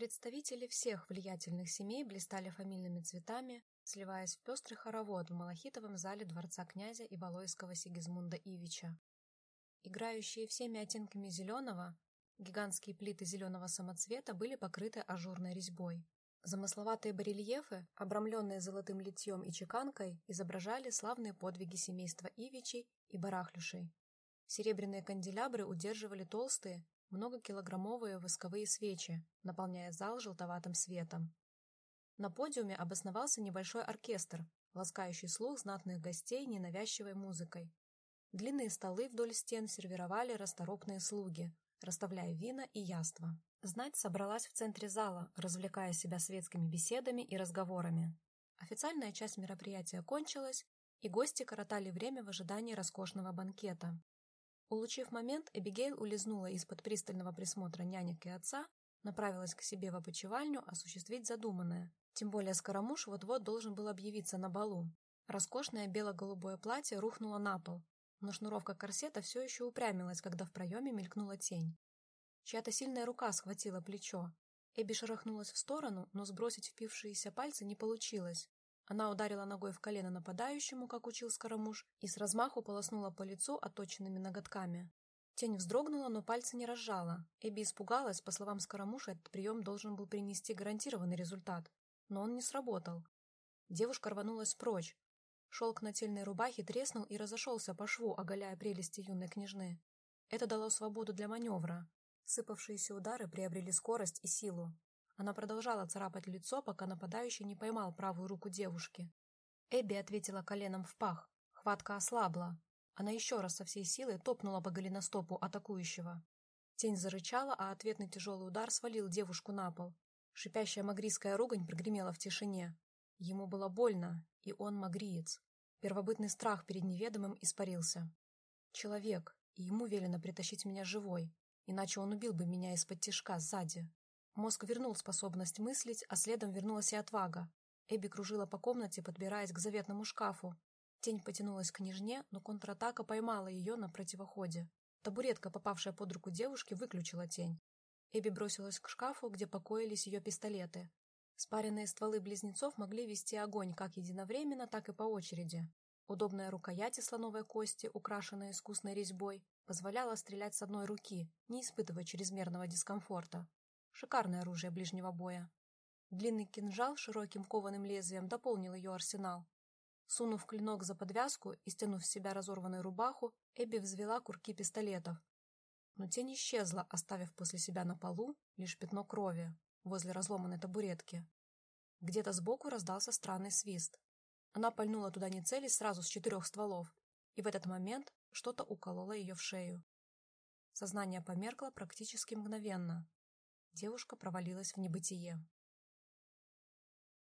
Представители всех влиятельных семей блистали фамильными цветами, сливаясь в пестрый хоровод в малахитовом зале дворца князя Ивалойского Сигизмунда Ивича. Играющие всеми оттенками зеленого, гигантские плиты зеленого самоцвета были покрыты ажурной резьбой. Замысловатые барельефы, обрамленные золотым литьем и чеканкой, изображали славные подвиги семейства Ивичей и Барахлюшей. Серебряные канделябры удерживали толстые, многокилограммовые восковые свечи, наполняя зал желтоватым светом. На подиуме обосновался небольшой оркестр, ласкающий слух знатных гостей ненавязчивой музыкой. Длинные столы вдоль стен сервировали расторопные слуги, расставляя вина и яства. Знать собралась в центре зала, развлекая себя светскими беседами и разговорами. Официальная часть мероприятия кончилась, и гости коротали время в ожидании роскошного банкета. Улучив момент, Эбигейл улизнула из-под пристального присмотра нянек и отца, направилась к себе в опочивальню осуществить задуманное. Тем более Скоромуш вот-вот должен был объявиться на балу. Роскошное бело-голубое платье рухнуло на пол, но шнуровка корсета все еще упрямилась, когда в проеме мелькнула тень. Чья-то сильная рука схватила плечо. Эбби шарахнулась в сторону, но сбросить впившиеся пальцы не получилось. Она ударила ногой в колено нападающему, как учил Скоромуш, и с размаху полоснула по лицу отточенными ноготками. Тень вздрогнула, но пальцы не разжала. Эбби испугалась, по словам Скоромуша, этот прием должен был принести гарантированный результат. Но он не сработал. Девушка рванулась прочь. Шелк нательной рубахи треснул и разошелся по шву, оголяя прелести юной княжны. Это дало свободу для маневра. Сыпавшиеся удары приобрели скорость и силу. Она продолжала царапать лицо, пока нападающий не поймал правую руку девушки. Эбби ответила коленом в пах. Хватка ослабла. Она еще раз со всей силой топнула по голеностопу атакующего. Тень зарычала, а ответный тяжелый удар свалил девушку на пол. Шипящая магрийская ругань прогремела в тишине. Ему было больно, и он магриец. Первобытный страх перед неведомым испарился. Человек, и ему велено притащить меня живой, иначе он убил бы меня из-под тишка сзади. Мозг вернул способность мыслить, а следом вернулась и отвага. Эбби кружила по комнате, подбираясь к заветному шкафу. Тень потянулась к княжне, но контратака поймала ее на противоходе. Табуретка, попавшая под руку девушки, выключила тень. Эбби бросилась к шкафу, где покоились ее пистолеты. Спаренные стволы близнецов могли вести огонь как единовременно, так и по очереди. Удобная рукоять из слоновой кости, украшенная искусной резьбой, позволяла стрелять с одной руки, не испытывая чрезмерного дискомфорта. Шикарное оружие ближнего боя. Длинный кинжал с широким кованым лезвием дополнил ее арсенал. Сунув клинок за подвязку и стянув с себя разорванную рубаху, Эбби взвела курки пистолетов. Но тень исчезла, оставив после себя на полу лишь пятно крови возле разломанной табуретки. Где-то сбоку раздался странный свист. Она пальнула туда не цели сразу с четырех стволов, и в этот момент что-то укололо ее в шею. Сознание померкло практически мгновенно. Девушка провалилась в небытие.